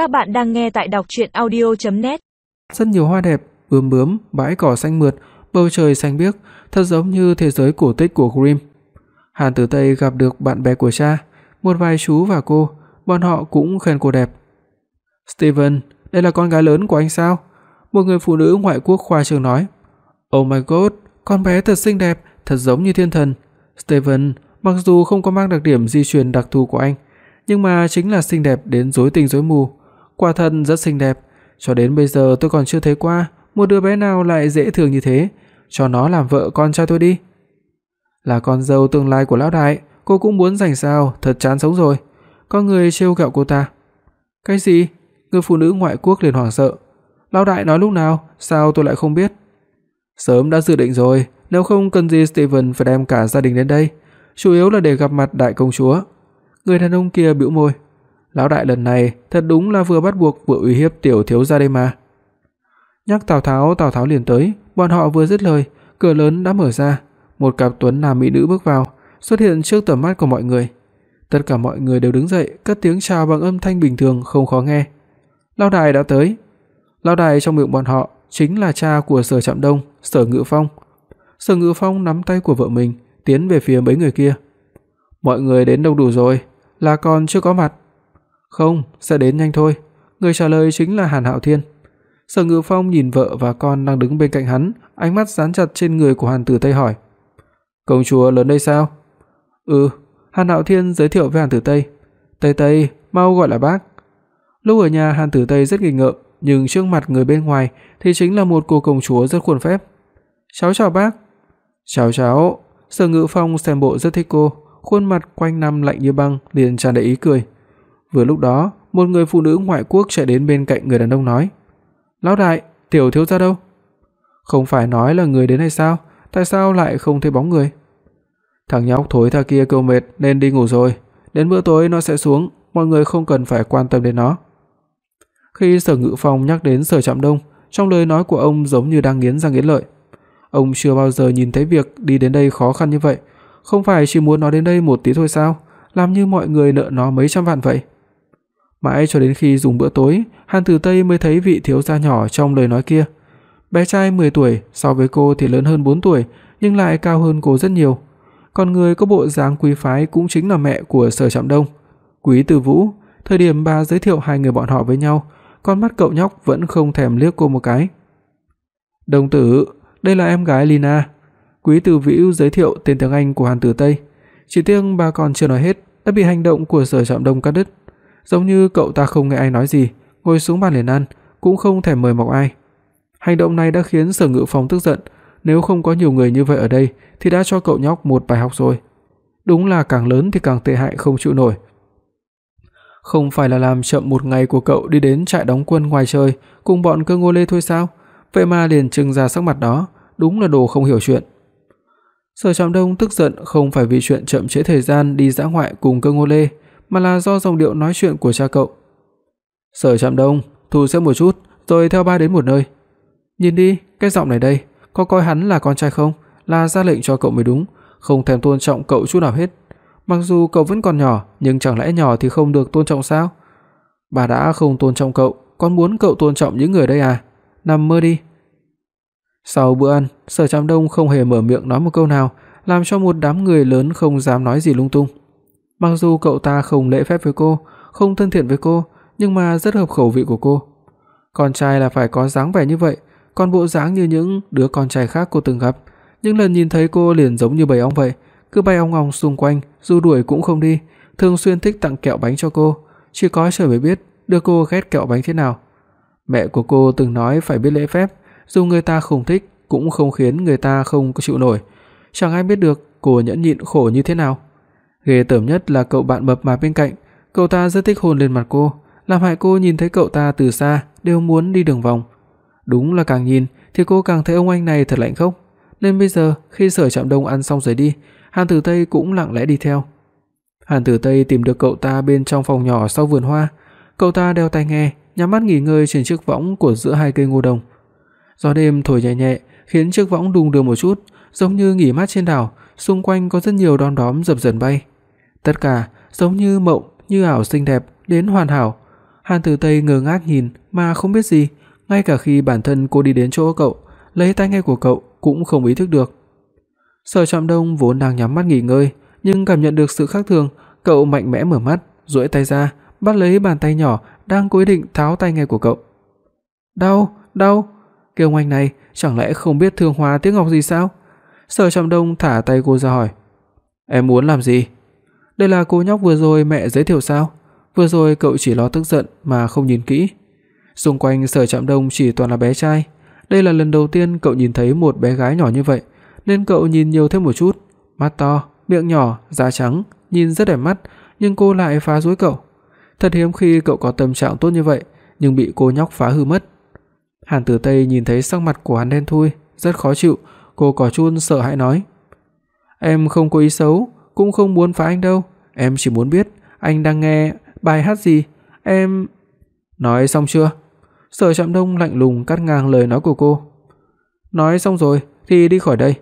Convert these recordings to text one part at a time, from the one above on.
Các bạn đang nghe tại đọc audio net Rất nhiều hoa đẹp, bướm bướm, bãi cỏ xanh mượt, bầu trời xanh biếc, thật giống như thế giới cổ tích của Grimm. Hàn Tử Tây gặp được bạn bè của cha, một vài chú và cô, bọn họ cũng khen cô đẹp. "Steven, đây là con gái lớn của anh sao?" Một người phụ nữ ngoại quốc khoa trương nói. "Oh my god, con bé thật xinh đẹp, thật giống như thiên thần." Steven, mặc dù không có mang đặc điểm di truyền đặc thù của anh, nhưng mà chính là xinh đẹp đến rối tinh rối mù. Quả thật rất xinh đẹp, cho đến bây giờ tôi còn chưa thấy qua một đứa bé nào lại dễ thương như thế, cho nó làm vợ con trai tôi đi. Là con dâu tương lai của lão đại, cô cũng muốn giành sao, thật chán sống rồi. Có người trêu ghẹo cô ta. Cái gì? Người phụ nữ ngoại quốc liền hoảng sợ. Lão đại nói lúc nào, sao tôi lại không biết? Sớm đã dự định rồi, nếu không cần gì Steven phải đem cả gia đình đến đây, chủ yếu là để gặp mặt đại công chúa. Người đàn ông kia bĩu môi. Lão đại lần này thật đúng là vừa bắt buộc vừa uy hiếp tiểu thiếu gia đây mà. Nhắc Tào Tháo, Tào Tháo liền tới, bọn họ vừa dứt lời, cửa lớn đã mở ra, một cặp tuấn nam mỹ nữ bước vào, xuất hiện trước tầm mắt của mọi người. Tất cả mọi người đều đứng dậy, cất tiếng chào bằng âm thanh bình thường không khó nghe. Lão đại đã tới. Lão đại trong miệng bọn họ chính là cha của Sở Trạm Đông, Sở Ngự Phong. Sở Ngự Phong nắm tay của vợ mình, tiến về phía mấy người kia. Mọi người đến đông đủ rồi, là còn chưa có mặt. Không, sẽ đến nhanh thôi. Người trả lời chính là Hàn Hạo Thiên. Sở Ngự Phong nhìn vợ và con đang đứng bên cạnh hắn, ánh mắt dán chặt trên người của Hàn Tử Tây hỏi: "Công chúa lớn đây sao?" "Ừ." Hàn Hạo Thiên giới thiệu với Hàn Tử Tây. "Tây Tây, mau gọi là bác." Lúc ở nhà Hàn Tử Tây rất nghi ngờ, nhưng trước mặt người bên ngoài thì chính là một cô công chúa rất khuôn phép. "Cháu chào bác." "Chào cháu." Sở Ngự Phong xem bộ rất thích cô, khuôn mặt quanh năm lạnh như băng, liền tràn đầy ý cười. Vừa lúc đó, một người phụ nữ ngoại quốc chạy đến bên cạnh người đàn ông nói: "Lão đại, tiểu thiếu gia đâu?" "Không phải nói là người đến hay sao, tại sao lại không thấy bóng người?" "Thằng nhóc thối tha kia kêu mệt nên đi ngủ rồi, đến bữa tối nó sẽ xuống, mọi người không cần phải quan tâm đến nó." Khi Sở Ngự Phong nhắc đến Sở Trạm Đông, trong lời nói của ông giống như đang nghiến răng nghiến lợi. Ông chưa bao giờ nhìn thấy việc đi đến đây khó khăn như vậy, không phải chỉ muốn nó đến đây một tí thôi sao, làm như mọi người nợ nó mấy trăm vạn vậy. Mãi cho đến khi dùng bữa tối, Hàn Tử Tây mới thấy vị thiếu gia nhỏ trong lời nói kia. Bé trai 10 tuổi, so với cô thì lớn hơn 4 tuổi, nhưng lại cao hơn cô rất nhiều. Còn người có bộ dáng quý phái cũng chính là mẹ của Sở Trạm Đông, Quý Từ Vũ. Thời điểm bà giới thiệu hai người bọn họ với nhau, con mắt cậu nhóc vẫn không thèm liếc cô một cái. "Đồng tử, đây là em gái Lina." Quý Từ Vũ giới thiệu tên tiếng Anh của Hàn Tử Tây. Chỉ tiếc bà còn chưa nói hết, đã bị hành động của Sở Trạm Đông cắt đứt. Giống như cậu ta không nghe ai nói gì, ngồi xuống bàn liền ăn, cũng không thèm mời mọc ai. Hành động này đã khiến Sở Ngự Phong tức giận, nếu không có nhiều người như vậy ở đây thì đã cho cậu nhóc một bài học rồi. Đúng là càng lớn thì càng tệ hại không chịu nổi. Không phải là làm chậm một ngày của cậu đi đến trại đóng quân ngoài trời cùng bọn Cơ Ngô Lê thôi sao? Vậy mà liền trưng ra sắc mặt đó, đúng là đồ không hiểu chuyện. Sở Trạm Đông tức giận không phải vì chuyện chậm trễ thời gian đi dã ngoại cùng Cơ Ngô Lê, mà là do giọng điệu nói chuyện của cha cậu. "Sở Trạm Đông, thu xếp một chút, rồi theo ba đến một nơi." "Nhìn đi, cái giọng này đây, có coi hắn là con trai không? Là ra lệnh cho cậu mới đúng, không thèm tôn trọng cậu chút nào hết. Mặc dù cậu vẫn còn nhỏ, nhưng chẳng lẽ nhỏ thì không được tôn trọng sao? Bà đã không tôn trọng cậu, còn muốn cậu tôn trọng những người đây à? Nằm mơ đi." Sau bữa ăn, Sở Trạm Đông không hề mở miệng nói một câu nào, làm cho một đám người lớn không dám nói gì lung tung. Mặc dù cậu ta không lễ phép với cô, không thân thiện với cô, nhưng mà rất hợp khẩu vị của cô. Con trai là phải có dáng vẻ như vậy, còn bộ dáng như những đứa con trai khác cô từng gặp, những lần nhìn thấy cô liền giống như bầy ong vậy, cứ bay ong ong xung quanh, dù đuổi cũng không đi, thường xuyên thích tặng kẹo bánh cho cô, chỉ có trời mới biết đưa cô ghét kẹo bánh thế nào. Mẹ của cô từng nói phải biết lễ phép, dù người ta không thích cũng không khiến người ta không chịu nổi. Chẳng ai biết được cô nhẫn nhịn khổ như thế nào. Ghê tởm nhất là cậu bạn mập mạp bên cạnh, cậu ta rất thích hôn lên mặt cô, làm hại cô nhìn thấy cậu ta từ xa đều muốn đi đường vòng. Đúng là càng nhìn thì cô càng thấy ông anh này thật lạnh khốc, nên bây giờ khi Sở Trạm Đông ăn xong rời đi, Hàn Tử Tây cũng lặng lẽ đi theo. Hàn Tử Tây tìm được cậu ta bên trong phòng nhỏ sau vườn hoa, cậu ta đeo tai nghe, nhắm mắt nghỉ ngơi trên chiếc võng của giữa hai cây ngô đồng. Gió đêm thổi nhẹ nhẹ, khiến chiếc võng đung đưa một chút, giống như nghỉ mát trên đảo, xung quanh có rất nhiều đom đóm dập dần bay. Tất cả giống như mộng, như ảo xinh đẹp đến hoàn hảo. Hàn Tử Tây ngơ ngác nhìn mà không biết gì, ngay cả khi bản thân cô đi đến chỗ cậu, lấy tai nghe của cậu cũng không ý thức được. Sở Trạm Đông vốn đang nhắm mắt nghỉ ngơi, nhưng cảm nhận được sự khác thường, cậu mạnh mẽ mở mắt, duỗi tay ra, bắt lấy bàn tay nhỏ đang cố định tháo tai nghe của cậu. "Đau, đau." Kiều Ngoanh này chẳng lẽ không biết thương hoa tiếc ngọc gì sao? Sở Trạm Đông thả tay cô ra hỏi. "Em muốn làm gì?" Đây là cô nhóc vừa rồi mẹ giới thiệu sao? Vừa rồi cậu chỉ lo tức giận mà không nhìn kỹ. Xung quanh Sở Trạm Đông chỉ toàn là bé trai, đây là lần đầu tiên cậu nhìn thấy một bé gái nhỏ như vậy, nên cậu nhìn nhiều thêm một chút, mắt to, miệng nhỏ, da trắng, nhìn rất đẹp mắt, nhưng cô lại phá rối cậu. Thật hiếm khi cậu có tâm trạng tốt như vậy, nhưng bị cô nhóc phá hư mất. Hàn Tử Tây nhìn thấy sắc mặt của hắn đen thui, rất khó chịu, cô có chút sợ hãi nói: "Em không có ý xấu, cũng không muốn phá anh đâu, em chỉ muốn biết anh đang nghe bài hát gì, em..." Nói xong chưa? Sở Trạm Đông lạnh lùng cắt ngang lời nói của cô. Nói xong rồi thì đi khỏi đây.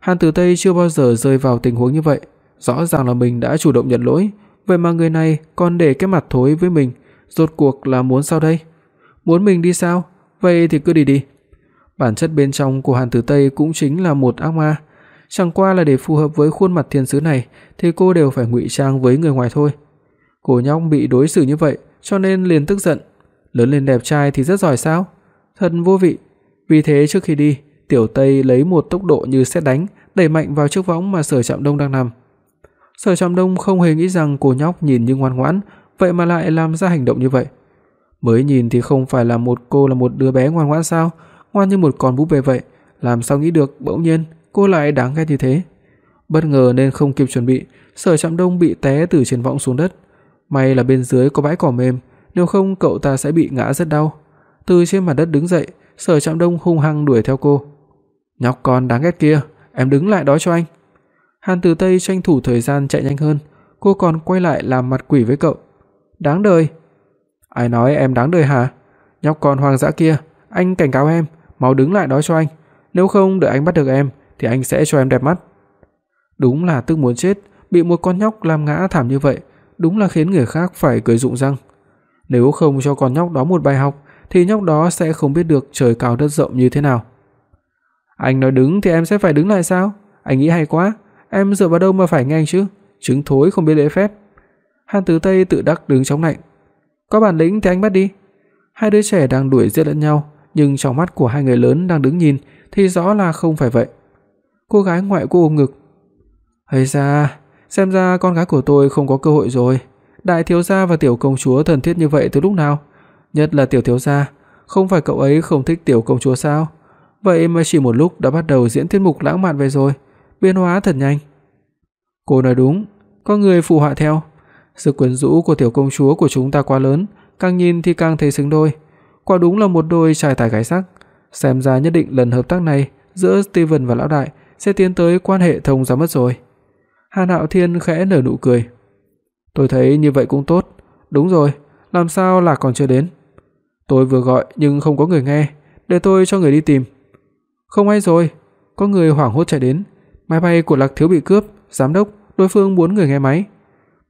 Hàn Tử Tây chưa bao giờ rơi vào tình huống như vậy, rõ ràng là mình đã chủ động nhận lỗi, vậy mà người này còn để cái mặt thối với mình, rốt cuộc là muốn sao đây? Muốn mình đi sao? Vậy thì cứ đi đi. Bản chất bên trong của Hàn Tử Tây cũng chính là một ác ma, chẳng qua là để phù hợp với khuôn mặt thiên sứ này thì cô đều phải ngụy trang với người ngoài thôi. Cô nhóc bị đối xử như vậy, cho nên liền tức giận, lớn lên đẹp trai thì rất giỏi sao? Thật vô vị. Vì thế trước khi đi, Tiểu Tây lấy một tốc độ như sét đánh, đẩy mạnh vào chiếc võng mà Sở Trạm Đông đang nằm. Sở Trạm Đông không hề nghĩ rằng cô nhóc nhìn như ngoan ngoãn, vậy mà lại làm ra hành động như vậy. Mới nhìn thì không phải là một cô là một đứa bé ngoan ngoãn sao, ngoan như một con búp bê vậy, làm sao nghĩ được bỗng nhiên cô lại đáng ghét như thế. Bất ngờ nên không kịp chuẩn bị, Sở Trạm Đông bị té từ trên võng xuống đất. May là bên dưới có bãi cỏ mềm, nếu không cậu ta sẽ bị ngã rất đau. Từ trên mặt đất đứng dậy, Sở Trạm Đông hung hăng đuổi theo cô. "Nhóc con đáng ghét kia, em đứng lại đó cho anh." Hàn Tử Tây tranh thủ thời gian chạy nhanh hơn, cô còn quay lại làm mặt quỷ với cậu. "Đáng đời." "Ai nói em đáng đời hả? Nhóc con hoang dã kia, anh cảnh cáo em, mau đứng lại đó cho anh, nếu không đợi anh bắt được em thì anh sẽ cho em đẹp mắt." Đúng là tức muốn chết, bị một con nhóc làm ngã thảm như vậy, đúng là khiến người khác phải cười rụng răng. Nếu không cho con nhóc đó một bài học thì nhóc đó sẽ không biết được trời cao đất rộng như thế nào. Anh nói đứng thì em sẽ phải đứng lại sao? Anh nghĩ hay quá, em dựa vào đâu mà phải nghe anh chứ? Trứng thối không biết lễ phép. Hàn Tử Tây tự đắc đứng chống lạnh. Có bản lĩnh thì anh bắt đi. Hai đứa trẻ đang đuổi giết lẫn nhau, nhưng trong mắt của hai người lớn đang đứng nhìn thì rõ là không phải vậy. Cô gái ngoại cô ôm ngực. "Hay ra, xem ra con gái của tôi không có cơ hội rồi." đại thiếu gia và tiểu công chúa thân thiết như vậy từ lúc nào? Nhất là tiểu thiếu gia, không phải cậu ấy không thích tiểu công chúa sao? Vậy mà chỉ một lúc đã bắt đầu diễn tiết mục lãng mạn về rồi, biến hóa thật nhanh. Cô nói đúng, có người phụ họa theo. Sự quyến rũ của tiểu công chúa của chúng ta quá lớn, càng nhìn thì càng thấy xứng đôi. Quả đúng là một đôi trai tài gái sắc. Xem ra nhất định lần hợp tác này giữa Steven và lão đại sẽ tiến tới quan hệ thông gia mất rồi. Hàn Hạo Thiên khẽ nở nụ cười. Tôi thấy như vậy cũng tốt. Đúng rồi, làm sao là còn chưa đến? Tôi vừa gọi nhưng không có người nghe, để tôi cho người đi tìm. Không hay rồi, có người hoảng hốt chạy đến, máy bay của Lạc Thiếu bị cướp, giám đốc, đối phương muốn người nghe máy.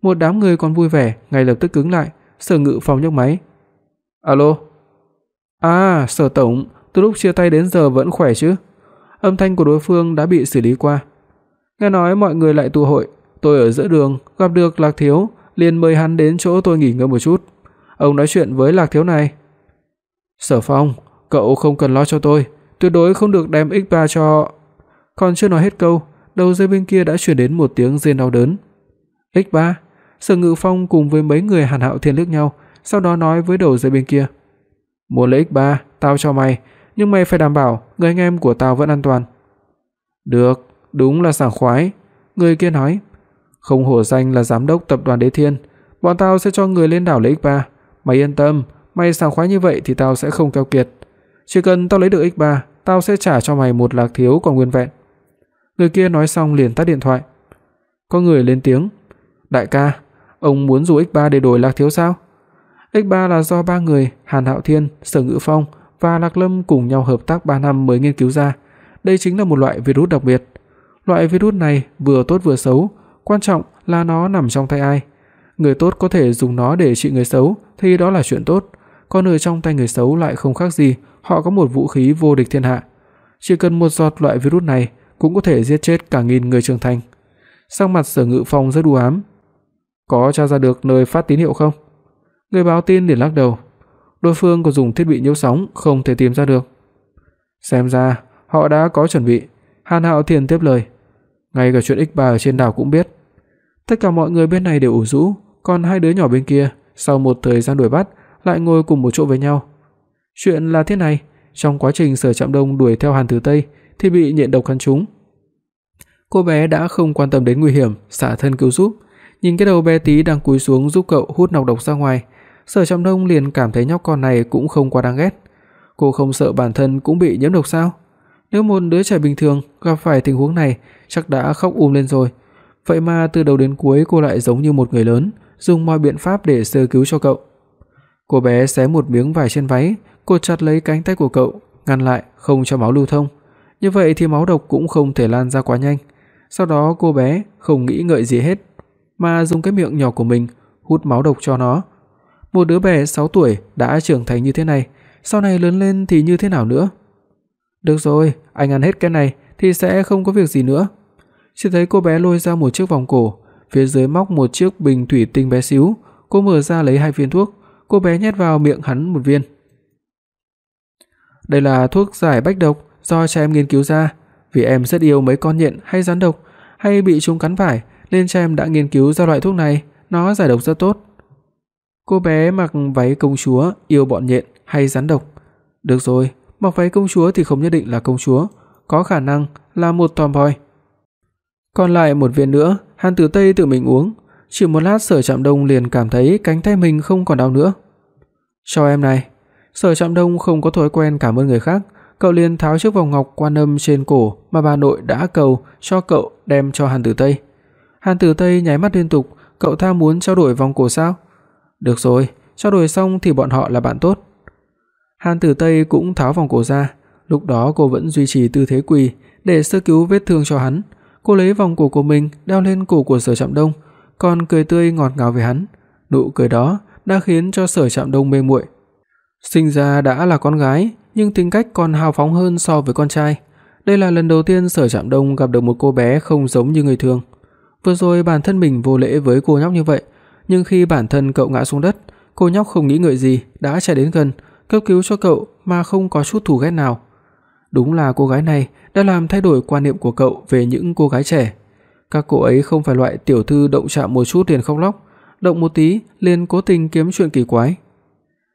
Một đám người còn vui vẻ, ngay lập tức cứng lại, Sở Ngự phòng nhấc máy. Alo. À, Sở tổng, từ lúc chia tay đến giờ vẫn khỏe chứ? Âm thanh của đối phương đã bị xử lý qua. Nghe nói mọi người lại tụ hội, Tôi ở giữa đường gặp được Lạc Thiếu, liền mời hắn đến chỗ tôi nghỉ ngơi một chút. Ông nói chuyện với Lạc Thiếu này. Sở Phong, cậu không cần lo cho tôi, tuyệt đối không được đem X3 cho. Còn chưa nói hết câu, đầu dây bên kia đã truyền đến một tiếng rên đau đớn. X3, Sở Ngự Phong cùng với mấy người Hàn Hạo Thiên liếc nhau, sau đó nói với đầu dây bên kia. Muốn lấy X3, tao cho mày, nhưng mày phải đảm bảo người anh em của tao vẫn an toàn. Được, đúng là sảng khoái. Người kia nói, không hổ danh là giám đốc tập đoàn Đế Thiên, bọn tao sẽ cho người lên đảo lấy X3, mày yên tâm, mày sảng khoái như vậy thì tao sẽ không keo kiệt. Chỉ cần tao lấy được X3, tao sẽ trả cho mày một lạc thiếu còn nguyên vẹn." Người kia nói xong liền tắt điện thoại. Có người lên tiếng, "Đại ca, ông muốn dùng X3 để đổi lạc thiếu sao?" X3 là do ba người Hàn Hạo Thiên, Sở Ngự Phong và Lạc Lâm cùng nhau hợp tác 3 năm mới nghiên cứu ra. Đây chính là một loại virus đặc biệt. Loại virus này vừa tốt vừa xấu, quan trọng là nó nằm trong tay ai. Người tốt có thể dùng nó để trị người xấu thì đó là chuyện tốt, còn ở trong tay người xấu lại không khác gì, họ có một vũ khí vô địch thiên hạ. Chỉ cần một giọt loại virus này cũng có thể giết chết cả nghìn người trưởng thành. Sắc mặt Sở Ngự Phong rất u ám. Có tra ra được nơi phát tín hiệu không? Người báo tin liền lắc đầu. Đối phương có dùng thiết bị nhiễu sóng không thể tìm ra được. Xem ra họ đã có chuẩn bị. Hàn Hạo Thiên tiếp lời. Ngay cả chuyện X3 ở trên đảo cũng biết. Tất cả mọi người bên này đều ủ rũ, còn hai đứa nhỏ bên kia sau một thời gian đuổi bắt lại ngồi cùng một chỗ với nhau. Chuyện là thế này, trong quá trình Sở Trạm Đông đuổi theo Hàn Tử Tây thì bị nhện độc cắn trúng. Cô bé đã không quan tâm đến nguy hiểm, xả thân cứu giúp, nhìn cái đầu bé tí đang cúi xuống giúp cậu hút nọc độc ra ngoài, Sở Trầm Đông liền cảm thấy nhóc con này cũng không quá đáng ghét. Cô không sợ bản thân cũng bị nhiễm độc sao? Nếu một đứa trẻ bình thường gặp phải tình huống này, chắc đã khóc um lên rồi. Vậy mà từ đầu đến cuối cô lại giống như một người lớn, dùng mọi biện pháp để sơ cứu cho cậu. Cô bé xé một miếng vải trên váy, cột chặt lấy cánh tay của cậu, ngăn lại không cho máu lưu thông. Như vậy thì máu độc cũng không thể lan ra quá nhanh. Sau đó cô bé không nghĩ ngợi gì hết, mà dùng cái miệng nhỏ của mình hút máu độc cho nó. Một đứa bé 6 tuổi đã trưởng thành như thế này, sau này lớn lên thì như thế nào nữa? Được rồi, anh ăn hết cái này thì sẽ không có việc gì nữa. Chỉ thấy cô bé lôi ra một chiếc vòng cổ, phía dưới móc một chiếc bình thủy tinh bé xíu, cô mở ra lấy hai viên thuốc, cô bé nhét vào miệng hắn một viên. Đây là thuốc giải bách độc do cha em nghiên cứu ra, vì em rất yêu mấy con nhện hay rắn độc hay bị chúng cắn phải, nên cha em đã nghiên cứu ra loại thuốc này, nó giải độc rất tốt. Cô bé mặc váy công chúa, yêu bọn nhện hay rắn độc. Được rồi, mặc váy công chúa thì không nhất định là công chúa, có khả năng là một tomboy. Còn lại một viên nữa, Hàn Tử Tây tự mình uống, chỉ một lát Sở Trạm Đông liền cảm thấy cánh tay mình không còn đau nữa. "Cho em này." Sở Trạm Đông không có thói quen cảm ơn người khác, cậu liền tháo chiếc vòng ngọc quan âm trên cổ mà bà nội đã cầu cho cậu đem cho Hàn Tử Tây. Hàn Tử Tây nháy mắt liên tục, cậu tha muốn trao đổi vòng cổ sao? Được rồi, trao đổi xong thì bọn họ là bạn tốt. Hàn Tử Tây cũng tháo vòng cổ ra, lúc đó cô vẫn duy trì tư thế quỳ để sơ cứu vết thương cho hắn. Cô lấy vòng cổ của mình đeo lên cổ của Sở Trạm Đông, còn cười tươi ngọt ngào với hắn. Nụ cười đó đã khiến cho Sở Trạm Đông mê muội. Sinh ra đã là con gái, nhưng tính cách còn hào phóng hơn so với con trai. Đây là lần đầu tiên Sở Trạm Đông gặp được một cô bé không giống như người thường. Vừa rồi bản thân mình vô lễ với cô nhóc như vậy, nhưng khi bản thân cậu ngã xuống đất, cô nhóc không nghĩ ngợi gì đã chạy đến gần, cấp cứu cho cậu mà không có chút thù ghét nào. Đúng là cô gái này đã làm thay đổi quan niệm của cậu về những cô gái trẻ. Các cô ấy không phải loại tiểu thư động chạm một chút liền khóc lóc, động một tí liền cố tình kiếm chuyện kỳ quái.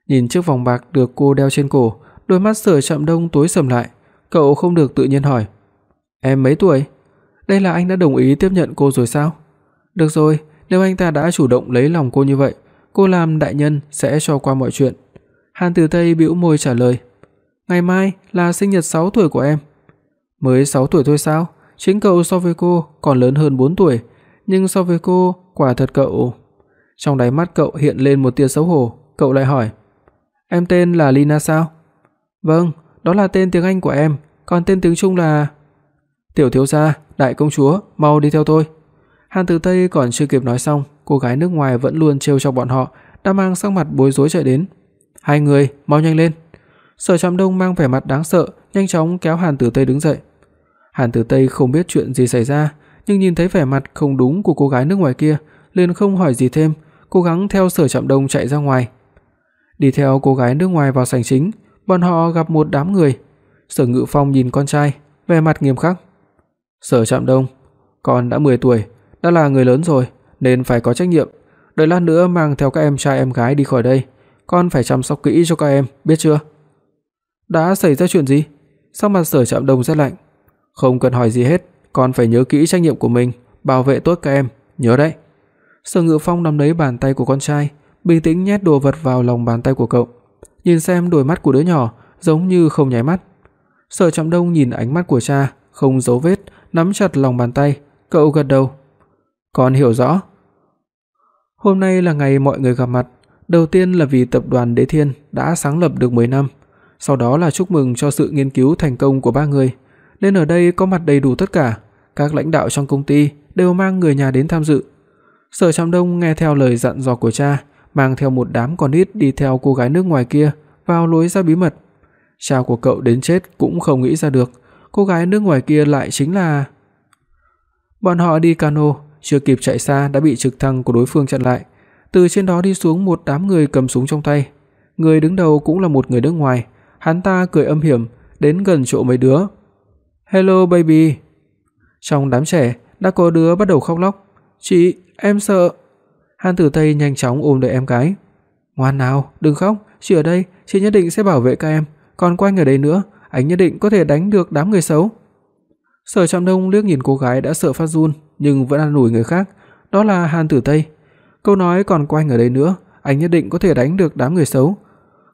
Nhìn chiếc vòng bạc được cô đeo trên cổ, đôi mắt Sở Trạm Đông tối sầm lại, cậu không được tự nhiên hỏi: "Em mấy tuổi?" Đây là anh đã đồng ý tiếp nhận cô rồi sao? Được rồi, nếu anh ta đã chủ động lấy lòng cô như vậy, cô làm đại nhân sẽ cho qua mọi chuyện. Hàn Tử Tây bĩu môi trả lời, "Ngày mai là sinh nhật 6 tuổi của em." "Mới 6 tuổi thôi sao? Chính cậu so với cô còn lớn hơn 4 tuổi, nhưng so với cô, quả thật cậu..." Trong đáy mắt cậu hiện lên một tia xấu hổ, cậu lại hỏi, "Em tên là Lina sao?" "Vâng, đó là tên tiếng Anh của em, còn tên tiếng Trung là..." "Tiểu thiếu gia, đại công chúa, mau đi theo tôi." Hàn Tử Tây còn chưa kịp nói xong, cô gái nước ngoài vẫn luôn trêu chọc bọn họ, đã mang sắc mặt bối rối chạy đến. "Hai người, mau nhanh lên." Sở Trạm Đông mang vẻ mặt đáng sợ, nhanh chóng kéo Hàn Tử Tây đứng dậy. Hàn Tử Tây không biết chuyện gì xảy ra, nhưng nhìn thấy vẻ mặt không đúng của cô gái nước ngoài kia, liền không hỏi gì thêm, cố gắng theo Sở Trạm Đông chạy ra ngoài. Đi theo cô gái nước ngoài vào sảnh chính, bọn họ gặp một đám người. Sở Ngự Phong nhìn con trai, vẻ mặt nghiêm khắc. "Sở Trạm Đông, con đã 10 tuổi, đã là người lớn rồi nên phải có trách nhiệm, đợi lát nữa mang theo các em trai em gái đi khỏi đây, con phải chăm sóc kỹ cho các em, biết chưa?" Đã xảy ra chuyện gì? Sắc mặt Sở Trạm Đông rất lạnh. Không cần hỏi gì hết, con phải nhớ kỹ trách nhiệm của mình, bảo vệ tốt các em, nhớ đấy. Sở Ngự Phong nắm lấy bàn tay của con trai, bình tĩnh nhét đồ vật vào lòng bàn tay của cậu, nhìn xem đôi mắt của đứa nhỏ giống như không nháy mắt. Sở Trạm Đông nhìn ánh mắt của cha, không giấu vết, nắm chặt lòng bàn tay, cậu gật đầu. Con hiểu rõ. Hôm nay là ngày mọi người gặp mặt, đầu tiên là vì tập đoàn Đế Thiên đã sáng lập được 10 năm, sau đó là chúc mừng cho sự nghiên cứu thành công của ba người, nên ở đây có mặt đầy đủ tất cả, các lãnh đạo trong công ty đều mang người nhà đến tham dự. Sở Trạm Đông nghe theo lời dặn dò của cha, mang theo một đám con nít đi theo cô gái nước ngoài kia vào lối ra bí mật. Cha của cậu đến chết cũng không nghĩ ra được, cô gái nước ngoài kia lại chính là Bọn họ đi cano, chưa kịp chạy xa đã bị trực thăng của đối phương chặn lại. Từ trên đó đi xuống một đám người cầm súng trong tay. Người đứng đầu cũng là một người nước ngoài, hắn ta cười âm hiểm đến gần chỗ mấy đứa. "Hello baby." Trong đám trẻ đã có đứa bắt đầu khóc lóc. "Chị, em sợ." Hàn Tử Tây nhanh chóng ôm lấy em gái. "Ngoan nào, đừng khóc, chị ở đây, chị nhất định sẽ bảo vệ các em, còn quanh ở đây nữa, anh nhất định có thể đánh được đám người xấu." Sở Trạm Đông liếc nhìn cô gái đã sợ phát run nhưng vẫn ăn ủi người khác, đó là Hàn Tử Tây. Câu nói còn quanh ở đây nữa, anh nhất định có thể đánh được đám người xấu.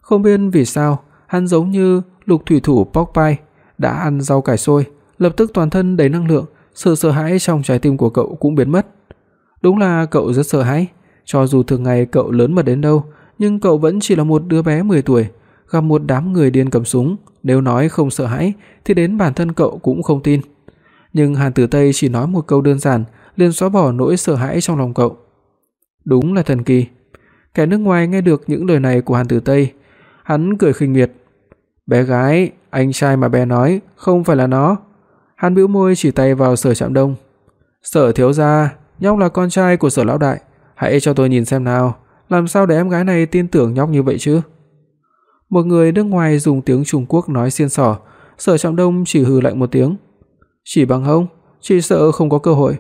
Không biết vì sao, hắn giống như lục thủy thủ Popeye đã ăn rau cải xôi, lập tức toàn thân đầy năng lượng, sự sợ hãi trong trái tim của cậu cũng biến mất. Đúng là cậu rất sợ hãi, cho dù thường ngày cậu lớn mật đến đâu, nhưng cậu vẫn chỉ là một đứa bé 10 tuổi, gặp một đám người điên cầm súng, nếu nói không sợ hãi thì đến bản thân cậu cũng không tin. Nhưng Hàn Tử Tây chỉ nói một câu đơn giản, liền xóa bỏ nỗi sợ hãi trong lòng cậu. Đúng là thần kỳ. Kẻ nước ngoài nghe được những lời này của Hàn Tử Tây, hắn cười khinh miệt. "Bé gái, anh trai mà bé nói, không phải là nó." Hắn bĩu môi chỉ tay vào Sở Trạm Đông. "Sở thiếu gia, nhóc là con trai của Sở lão đại, hãy cho tôi nhìn xem nào, làm sao để em gái này tin tưởng nhóc như vậy chứ?" Một người nước ngoài dùng tiếng Trung Quốc nói xiên xỏ, Sở Trạm Đông chỉ hừ lạnh một tiếng. "Chỉ bằng ông, chỉ sợ không có cơ hội."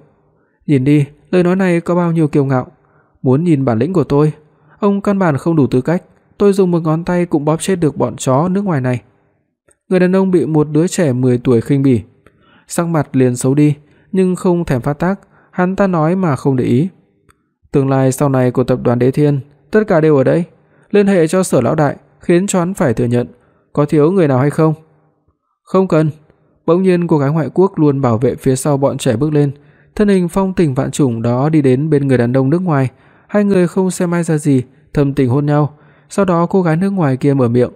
Nhìn đi, lời nói này có bao nhiêu kiêu ngạo. Muốn nhìn bản lĩnh của tôi, ông căn bản không đủ tư cách, tôi dùng một ngón tay cũng bóp chết được bọn chó nước ngoài này. Người đàn ông bị một đứa trẻ 10 tuổi khinh bỉ, sắc mặt liền xấu đi, nhưng không thèm phát tác, hắn ta nói mà không để ý. Tương lai sau này của tập đoàn Đế Thiên, tất cả đều ở đây, liên hệ cho Sở lão đại, khiến cho hắn phải thừa nhận, có thiếu người nào hay không? Không cần. Bỗng nhiên cô gái ngoại quốc luôn bảo vệ phía sau bọn trẻ bước lên, thân hình phong tình vạn trùng đó đi đến bên người đàn ông nước ngoài, hai người không xem ai ra gì, thầm tình hôn nhau. Sau đó cô gái nước ngoài kia mở miệng,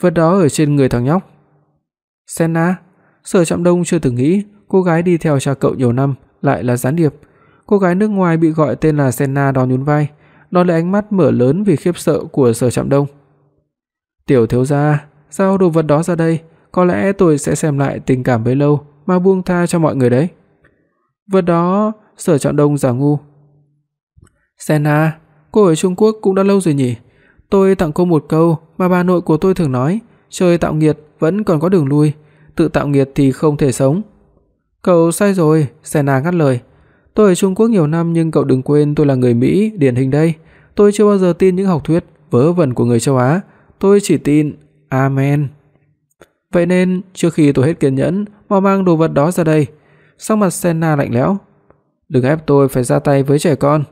vật đó ở trên người thằng nhóc. Senna, Sở Trạm Đông chưa từng nghĩ cô gái đi theo cha cậu nhiều năm lại là gián điệp. Cô gái nước ngoài bị gọi tên là Senna đó nhún vai, đó là ánh mắt mở lớn vì khiếp sợ của Sở Trạm Đông. "Tiểu thiếu gia, giao đồ vật đó ra đây, có lẽ tôi sẽ xem lại tình cảm bấy lâu mà buông tha cho mọi người đấy." Vật đó, Sở Trạm Đông giả ngu. "Senna, à, cô ở Trung Quốc cũng đã lâu rồi nhỉ? Tôi tặng cô một câu mà bà nội của tôi thường nói, trời tạo nghiệt vẫn còn có đường lui, tự tạo nghiệt thì không thể sống." "Cậu sai rồi." Senna à ngắt lời. "Tôi ở Trung Quốc nhiều năm nhưng cậu đừng quên tôi là người Mỹ điển hình đây, tôi chưa bao giờ tin những học thuyết vớ vẩn của người châu Á, tôi chỉ tin Amen." Vậy nên, trước khi tôi hết kiên nhẫn, mau mang đồ vật đó ra đây. Sắc mặt Senna lạnh lẽo. Đừng ép tôi phải ra tay với trẻ con.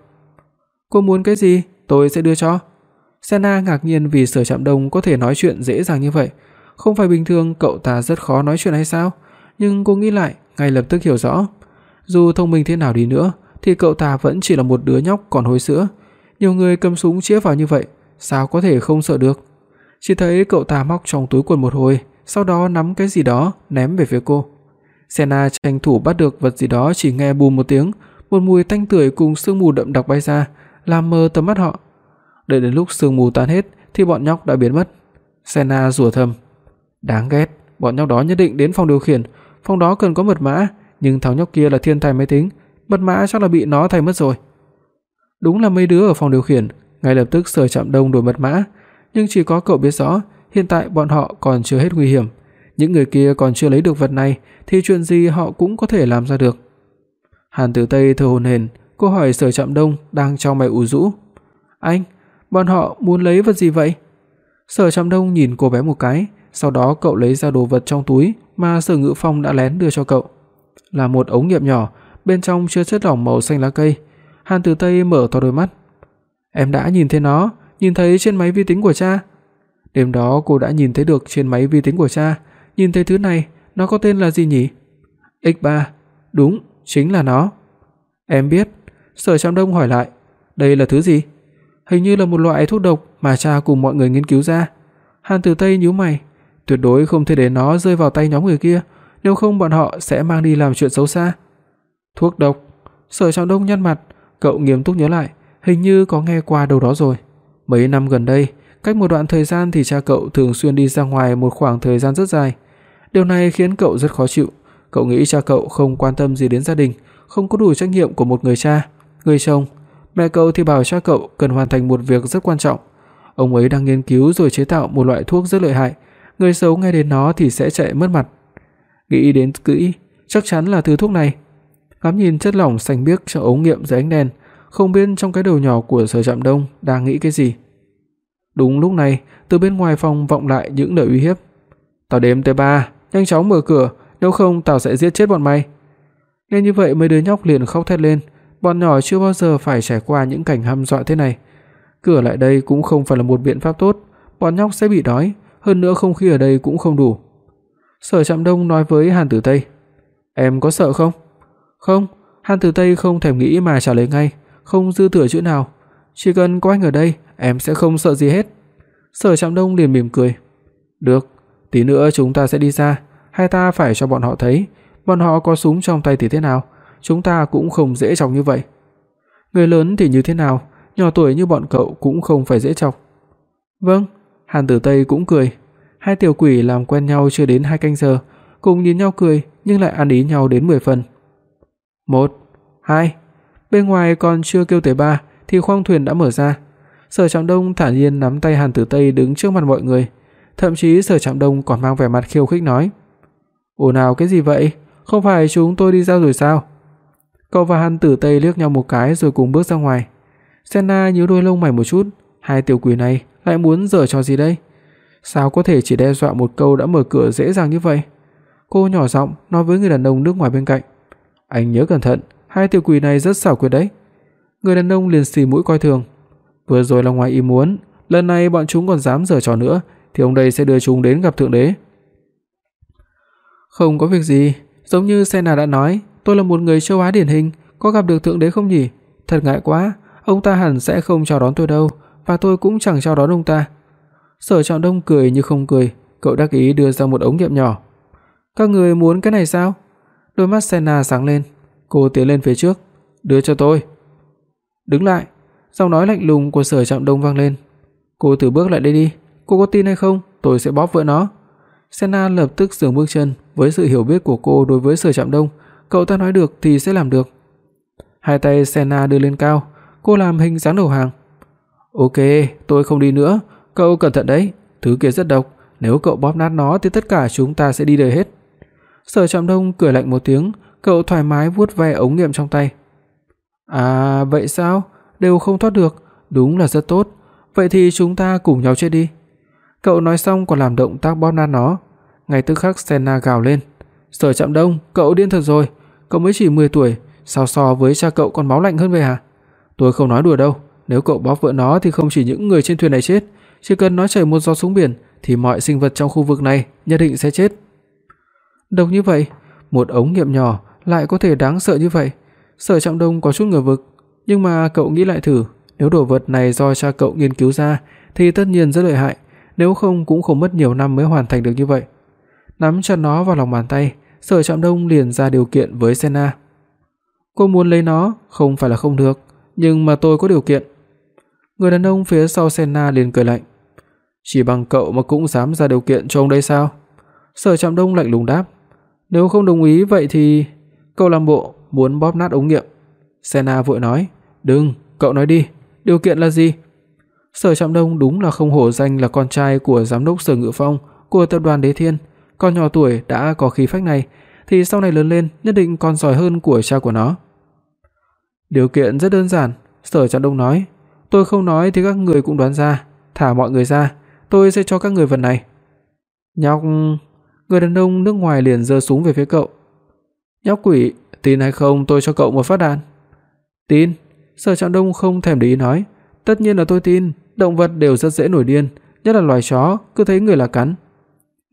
Cô muốn cái gì, tôi sẽ đưa cho. Senna ngạc nhiên vì Sở Trạm Đông có thể nói chuyện dễ dàng như vậy, không phải bình thường cậu ta rất khó nói chuyện hay sao? Nhưng cô nghĩ lại, ngay lập tức hiểu rõ, dù thông minh thế nào đi nữa thì cậu ta vẫn chỉ là một đứa nhóc còn hồi sữa, nhiều người cầm súng chĩa vào như vậy, sao có thể không sợ được. Chỉ thấy cậu ta móc trong túi quần một hồi, sau đó nắm cái gì đó ném về phía cô. Senna tranh thủ bắt được vật gì đó chỉ nghe bùm một tiếng, một mùi tanh tưởi cùng sương mù đậm đặc bay ra, làm mờ tầm mắt họ. Đợi đến lúc sương mù tan hết thì bọn nhóc đã biến mất. Senna rủa thầm, đáng ghét, bọn nhóc đó nhất định đến phòng điều khiển, phòng đó cần có mật mã, nhưng thằng nhóc kia là thiên tài máy tính, mật mã chắc là bị nó thay mất rồi. Đúng là mấy đứa ở phòng điều khiển, ngay lập tức sờ chạm Đông đổi mật mã, nhưng chỉ có cậu biết rõ, hiện tại bọn họ còn chưa hết nguy hiểm, những người kia còn chưa lấy được vật này thì chuyện gì họ cũng có thể làm ra được. Hàn Tử Tây thở hổn hển, cô hỏi Sở Trạm Đông đang trong mày ủ rũ. "Anh, bọn họ muốn lấy vật gì vậy?" Sở Trạm Đông nhìn cô bé một cái, sau đó cậu lấy ra đồ vật trong túi mà Sở Ngự Phong đã lén đưa cho cậu. Là một ống nghiệm nhỏ, bên trong chứa chất lỏng màu xanh lá cây. Hàn Tử Tây mở to đôi mắt. "Em đã nhìn thấy nó, nhìn thấy trên máy vi tính của cha." Đêm đó cô đã nhìn thấy được trên máy vi tính của cha, nhìn thấy thứ này, nó có tên là gì nhỉ? X3, đúng, chính là nó. Em biết, Sở Trạm Đông hỏi lại, đây là thứ gì? Hình như là một loại thuốc độc mà cha cùng mọi người nghiên cứu ra. Hàn Tử Tây nhíu mày, tuyệt đối không thể để nó rơi vào tay nhóm người kia, nếu không bọn họ sẽ mang đi làm chuyện xấu xa. Thuốc độc? Sở Trạm Đông nhăn mặt, cậu nghiêm túc nhớ lại, hình như có nghe qua đâu đó rồi. Mấy năm gần đây, cách một đoạn thời gian thì cha cậu thường xuyên đi ra ngoài một khoảng thời gian rất dài. Điều này khiến cậu rất khó chịu. Cậu nghĩ cha cậu không quan tâm gì đến gia đình, không có đủ trách nhiệm của một người cha, người chồng. Mẹ cậu thì bảo cha cậu cần hoàn thành một việc rất quan trọng. Ông ấy đang nghiên cứu rồi chế tạo một loại thuốc rất lợi hại, người xấu nghe đến nó thì sẽ chạy mất mặt. Nghĩ đến kỹ, chắc chắn là thứ thuốc này. Ngắm nhìn chất lỏng xanh biếc trong ống nghiệm dưới ánh đèn, không biết trong cái đầu nhỏ của Sở Trạm Đông đang nghĩ cái gì. Đúng lúc này, từ bên ngoài phòng vọng lại những lời uy hiếp. "Tao đếm tới 3, nhanh chóng mở cửa, nếu không tao sẽ giết chết bọn mày." Nghe như vậy mấy đứa nhóc liền khóc thét lên, bọn nhỏ chưa bao giờ phải trải qua những cảnh hăm dọa thế này. Cửa lại đây cũng không phải là một biện pháp tốt, bọn nhóc sẽ bị đói, hơn nữa không khí ở đây cũng không đủ. Sở Trạm Đông nói với Hàn Tử Tây, "Em có sợ không?" "Không." Hàn Tử Tây không thèm nghĩ mà trả lời ngay, không dư thừa chữ nào, "Chỉ cần có anh ở đây, em sẽ không sợ gì hết." Sở Trạm Đông liền mỉm cười, "Được, tí nữa chúng ta sẽ đi ra, hai ta phải cho bọn họ thấy, bọn họ có súng trong tay thì thế nào, chúng ta cũng không dễ chọc như vậy." Người lớn thì như thế nào, nhỏ tuổi như bọn cậu cũng không phải dễ chọc. "Vâng." Hàn Tử Tây cũng cười. Hai tiểu quỷ làm quen nhau chưa đến 2 canh giờ, cùng nhìn nhau cười nhưng lại ăn ý nhau đến 10 phần. 1 2 Bên ngoài còn chưa kêu tới 3 thì khoang thuyền đã mở ra. Sở Trạm Đông thản nhiên nắm tay Hàn Tử Tây đứng trước mặt mọi người, thậm chí Sở Trạm Đông còn mang vẻ mặt khiêu khích nói: "Ồn ào cái gì vậy? Không phải chúng tôi đi ra rồi sao?" Cậu và Hàn Tử Tây liếc nhau một cái rồi cùng bước ra ngoài. Senna nhíu đôi lông mày một chút, hai tiểu quỷ này lại muốn giở trò gì đây? Sao có thể chỉ đe dọa một câu đã mở cửa dễ dàng như vậy? Cô nhỏ giọng nói với người đàn ông nước ngoài bên cạnh. Anh nhớ cẩn thận, hai tiểu quỷ này rất xảo quyệt đấy. Người đàn ông liền xì mũi coi thường. Vừa rồi là ngoài ý muốn, lần này bọn chúng còn dám giở trò nữa thì ông đây sẽ đưa chúng đến gặp thượng đế. Không có việc gì, giống như Sena đã nói, tôi là một người châu Á điển hình, có gặp được thượng đế không nhỉ? Thật ngại quá, ông ta hẳn sẽ không chào đón tôi đâu, và tôi cũng chẳng chào đón ông ta. Sở Trọng Đông cười như không cười, cậu đắc ý đưa ra một ống nghiệm nhỏ. "Các người muốn cái này sao?" Đôi mắt Sena sáng lên, cô tiến lên phía trước, "Đưa cho tôi." "Đứng lại." Giọng nói lạnh lùng của Sở Trạm Đông vang lên. "Cô thử bước lại đây đi, cô có tin hay không, tôi sẽ bóp vỡ nó." Senna lập tức dừng bước chân, với sự hiểu biết của cô đối với Sở Trạm Đông, cậu ta nói được thì sẽ làm được. Hai tay Senna đưa lên cao, cô làm hình dáng đầu hàng. "Ok, tôi không đi nữa, Cậu cẩn thận đấy, thứ kia rất độc, nếu cậu bóp nát nó thì tất cả chúng ta sẽ đi đời hết." Sở Trạm Đông cười lạnh một tiếng, cậu thoải mái vuốt ve ống nghiệm trong tay. "À, vậy sao? Đều không thoát được, đúng là rất tốt. Vậy thì chúng ta cùng nhau chết đi." Cậu nói xong còn làm động tác bóp nát nó. Ngay tức khắc Senna gào lên, "Sở Trạm Đông, cậu điên thật rồi, cậu mới chỉ 10 tuổi, sao so với cha cậu còn máu lạnh hơn vậy hả? Tôi không nói đùa đâu, nếu cậu bóp vỡ nó thì không chỉ những người trên thuyền này chết, chỉ cần nó chảy một giọt xuống biển thì mọi sinh vật trong khu vực này nhất định sẽ chết. Độc như vậy, một ống nghiệm nhỏ lại có thể đáng sợ như vậy. Sở Trọng Đông có chút ngờ vực, nhưng mà cậu nghĩ lại thử, nếu đồ vật này do cha cậu nghiên cứu ra thì tất nhiên rất lợi hại, nếu không cũng không mất nhiều năm mới hoàn thành được như vậy. Nắm chặt nó vào lòng bàn tay, Sở trọng Đông liền ra điều kiện với Senna. Cô muốn lấy nó, không phải là không được, nhưng mà tôi có điều kiện. Người đàn ông phía sau Senna liền cười lạnh. Chỉ bằng cậu mà cũng dám ra điều kiện cho ông đây sao? Sở Trạm Đông lạnh lùng đáp, nếu không đồng ý vậy thì cậu làm bộ muốn bóp nát ống nghiệm. Senna vội nói, "Đừng, cậu nói đi, điều kiện là gì?" Sở Trạm Đông đúng là không hổ danh là con trai của giám đốc Sở Ngự Phong của tập đoàn Đế Thiên, con nhỏ tuổi đã có khí phách này thì sau này lớn lên nhất định còn giỏi hơn của cha của nó. Điều kiện rất đơn giản, Sở Trạm Đông nói, tôi không nói thì các người cũng đoán ra, thả mọi người ra, tôi sẽ cho các người vật này." Nhóc, người đàn ông nước ngoài liền giơ súng về phía cậu. "Nhóc quỷ, tin hay không tôi cho cậu một phát đạn." "Tin." Sở Trạm Đông không thèm để ý nói, "Tất nhiên là tôi tin, động vật đều rất dễ nổi điên, nhất là loài chó, cứ thấy người là cắn."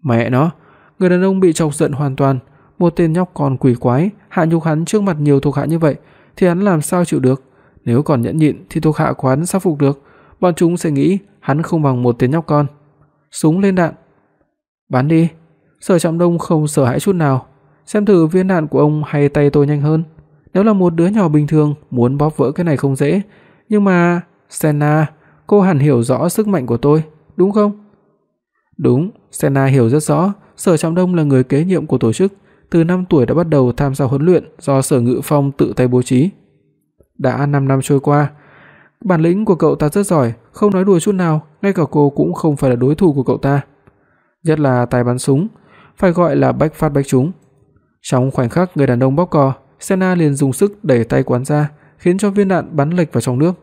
Mẹ nó, người đàn ông bị chọc giận hoàn toàn, một tên nhóc con quỷ quái hạ nhục hắn trước mặt nhiều thuộc hạ như vậy thì hắn làm sao chịu được? Nếu còn nhẫn nhịn thì thuộc hạ quán sao phục được, bọn chúng sẽ nghĩ hắn không bằng một tên nhóc con. Súng lên đạn. Bắn đi. Sở Trạm Đông không sợ hãi chút nào, xem thử viên đạn của ông hay tay tôi nhanh hơn. Nếu là một đứa nhỏ bình thường muốn bóp vỡ cái này không dễ, nhưng mà Senna, cô hẳn hiểu rõ sức mạnh của tôi, đúng không? Đúng, Sena hiểu rất rõ, Sở Trọng Đông là người kế nhiệm của tổ chức, từ 5 tuổi đã bắt đầu tham gia huấn luyện do Sở Ngự Phong tự tay bố trí. Đã 5 năm trôi qua, bản lĩnh của cậu ta rất giỏi, không nói đùa chút nào, ngay cả cô cũng không phải là đối thủ của cậu ta. Nhất là tài bắn súng, phải gọi là bách phát bách trúng. Trong khoảnh khắc người đàn ông bóp cò, Sena liền dùng sức đẩy tay quán ra, khiến cho viên đạn bắn lệch vào trong nước.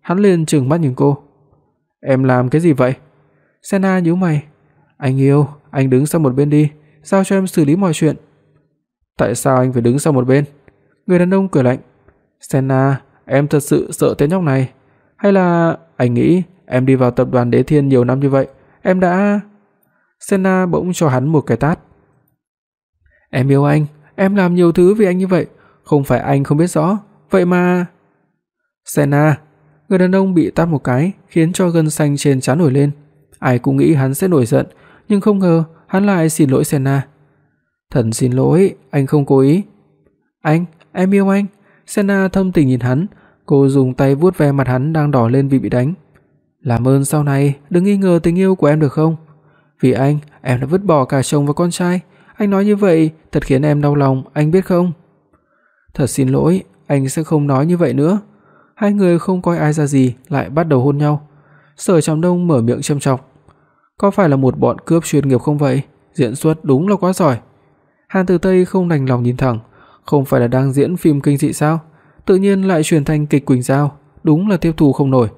Hắn liền trừng mắt nhìn cô. "Em làm cái gì vậy?" Sena nhíu mày. "Anh yêu, anh đứng sang một bên đi, giao cho em xử lý mọi chuyện." "Tại sao anh phải đứng sang một bên?" Người đàn ông cười lạnh. "Sena, em thật sự sợ tên nhóc này, hay là anh nghĩ em đi vào tập đoàn Đế Thiên nhiều năm như vậy, em đã..." Sena bỗng cho hắn một cái tát. "Em yêu anh, em làm nhiều thứ vì anh như vậy, không phải anh không biết rõ, vậy mà..." "Sena." Người đàn ông bị tát một cái, khiến cho gân xanh trên trán nổi lên. Ai cũng nghĩ hắn sẽ nổi giận, nhưng không ngờ hắn lại xin lỗi Sena. "Thần xin lỗi, anh không cố ý." "Anh, em yêu anh." Sena thâm tình nhìn hắn, cô dùng tay vuốt ve mặt hắn đang đỏ lên vì bị đánh. "Làm ơn sau này đừng nghi ngờ tình yêu của em được không? Vì anh, em đã vứt bỏ cả chồng và con trai, anh nói như vậy thật khiến em đau lòng, anh biết không?" "Thật xin lỗi, anh sẽ không nói như vậy nữa." Hai người không coi ai ra gì lại bắt đầu hôn nhau. Sở Trạm Đông mở miệng châm chọc. Có phải là một bọn cướp chuyên nghiệp không vậy? Diễn xuất đúng là quá giỏi. Hàn Tử Tây không đành lòng nhìn thẳng, không phải là đang diễn phim kinh dị sao? Tự nhiên lại chuyển thành kịch Quỳnh Giao, đúng là tiếp thu không nổi.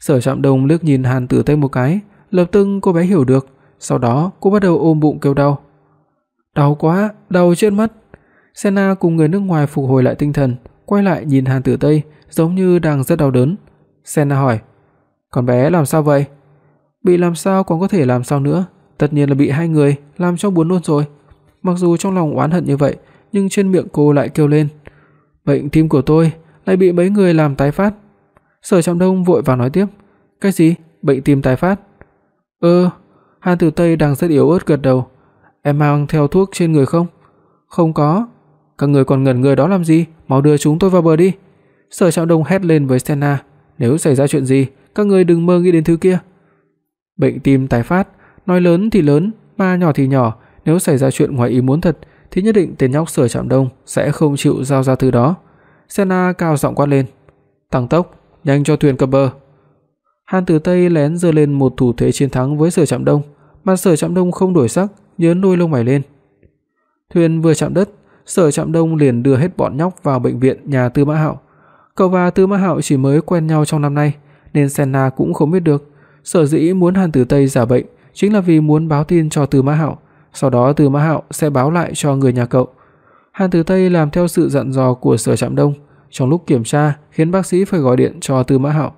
Sở Trạm Đông liếc nhìn Hàn Tử Tây một cái, lập tức cô bé hiểu được, sau đó cô bắt đầu ôm bụng kêu đau. Đau quá, đau chết mất. Sena cùng người nước ngoài phục hồi lại tinh thần, quay lại nhìn Hàn Tử Tây, giống như đang rất đau đớn. Sena hỏi: "Con bé làm sao vậy?" "Bị làm sao còn có thể làm sao nữa, tất nhiên là bị hai người làm cho buồn nôn rồi." Mặc dù trong lòng oán hận như vậy, nhưng trên miệng cô lại kêu lên: "Bệnh tim của tôi lại bị mấy người làm tái phát." Sở Trạm Đông vội vàng nói tiếp: "Cái gì? Bệnh tim tái phát?" "Ơ." Hàn Tử Tây đang rất yếu ớt gật đầu. "Em mang theo thuốc trên người không?" "Không có." "Các người còn ngẩn người đó làm gì? Mau đưa chúng tôi vào bờ đi." Sở Trạm Đông hét lên với Stena, nếu xảy ra chuyện gì, các người đừng mơ nghĩ đến thứ kia. Bệnh tim tái phát, nói lớn thì lớn, mà nhỏ thì nhỏ, nếu xảy ra chuyện ngoài ý muốn thật thì nhất định tên nhóc Sở Trạm Đông sẽ không chịu giao ra thứ đó. Senna cao giọng quát lên, "Tăng tốc, nhanh cho thuyền cập bờ." Hàn Tử Tây lén giơ lên một thủ thế chiến thắng với Sở Trạm Đông, mà Sở Trạm Đông không đổi sắc, nhướng đôi lông mày lên. Thuyền vừa chạm đất, Sở Trạm Đông liền đưa hết bọn nhóc vào bệnh viện nhà Tư Mã Hạo. Cậu và Tư Mã Hạo chỉ mới quen nhau trong năm nay, nên Senna cũng không biết được, sở dĩ muốn Hàn Tử Tây giả bệnh chính là vì muốn báo tin cho Tư Mã Hạo, sau đó Tư Mã Hạo sẽ báo lại cho người nhà cậu. Hàn Tử Tây làm theo sự dặn dò của Sở Trạm Đông, trong lúc kiểm tra khiến bác sĩ phải gọi điện cho Tư Mã Hạo.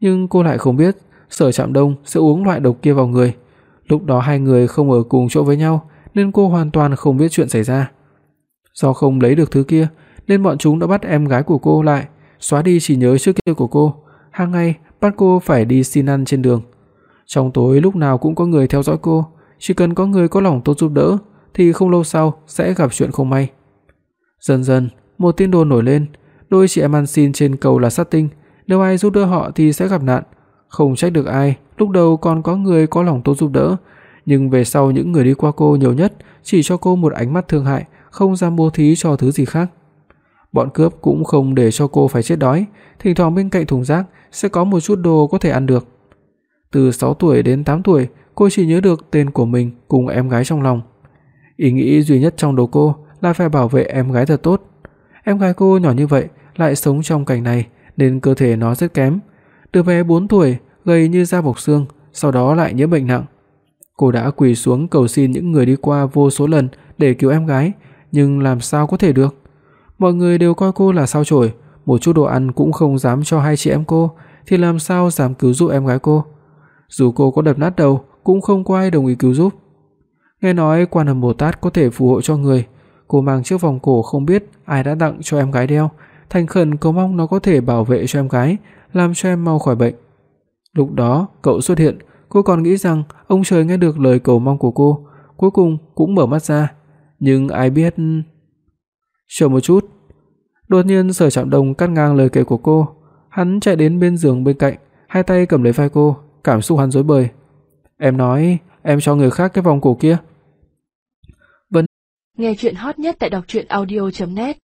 Nhưng cô lại không biết Sở Trạm Đông sẽ uống loại độc kia vào người. Lúc đó hai người không ở cùng chỗ với nhau, nên cô hoàn toàn không biết chuyện xảy ra. Do không lấy được thứ kia, nên bọn chúng đã bắt em gái của cô lại, xóa đi trí nhớ trước kia của cô, hàng ngày bắt cô phải đi xin ăn trên đường. Trong tối lúc nào cũng có người theo dõi cô, chỉ cần có người có lòng tốt giúp đỡ thì không lâu sau sẽ gặp chuyện không may. Dần dần, một tin đồn nổi lên, đôi chị em ăn xin trên cầu là sát tinh, nếu ai giúp đỡ họ thì sẽ gặp nạn. Không trách được ai, lúc đầu còn có người có lòng tốt giúp đỡ, nhưng về sau những người đi qua cô nhiều nhất chỉ cho cô một ánh mắt thương hại, không dám bố thí cho thứ gì khác. Bọn cướp cũng không để cho cô phải chết đói, thỉnh thoảng bên cạnh thùng rác sẽ có một chút đồ có thể ăn được. Từ 6 tuổi đến 8 tuổi, cô chỉ nhớ được tên của mình cùng em gái trong lòng. Ý nghĩ duy nhất trong đầu cô là phải bảo vệ em gái thật tốt. Em gái cô nhỏ như vậy lại sống trong cảnh này nên cơ thể nó rất kém. Đứa bé 4 tuổi, gầy như da bọc xương, sau đó lại nhiễm bệnh nặng. Cô đã quỳ xuống cầu xin những người đi qua vô số lần để cứu em gái, nhưng làm sao có thể được? Mọi người đều coi cô là sao chổi, một chút đồ ăn cũng không dám cho hai chị em cô, thì làm sao dám cứu giúp em gái cô? Dù cô có đập nát đầu, cũng không có ai đồng ý cứu giúp. Nghe nói Quan Âm Bồ Tát có thể phù hộ cho người, cô mang chiếc vòng cổ không biết ai đã tặng cho em gái đeo, thành khẩn cầu mong nó có thể bảo vệ cho em gái, làm cho em mau khỏi bệnh. Lúc đó, cậu xuất hiện, cô còn nghĩ rằng ông trời nghe được lời cầu mong của cô, cuối cùng cũng mở mắt ra, nhưng ai biết Chờ một chút. Đột nhiên Sở Trạm Đông cắt ngang lời kể của cô, hắn chạy đến bên giường bên cạnh, hai tay cầm lấy vai cô, cảm xúc hắn rối bời. "Em nói, em cho người khác cái vòng cổ kia?" Nghe truyện hot nhất tại doctruyenaudio.net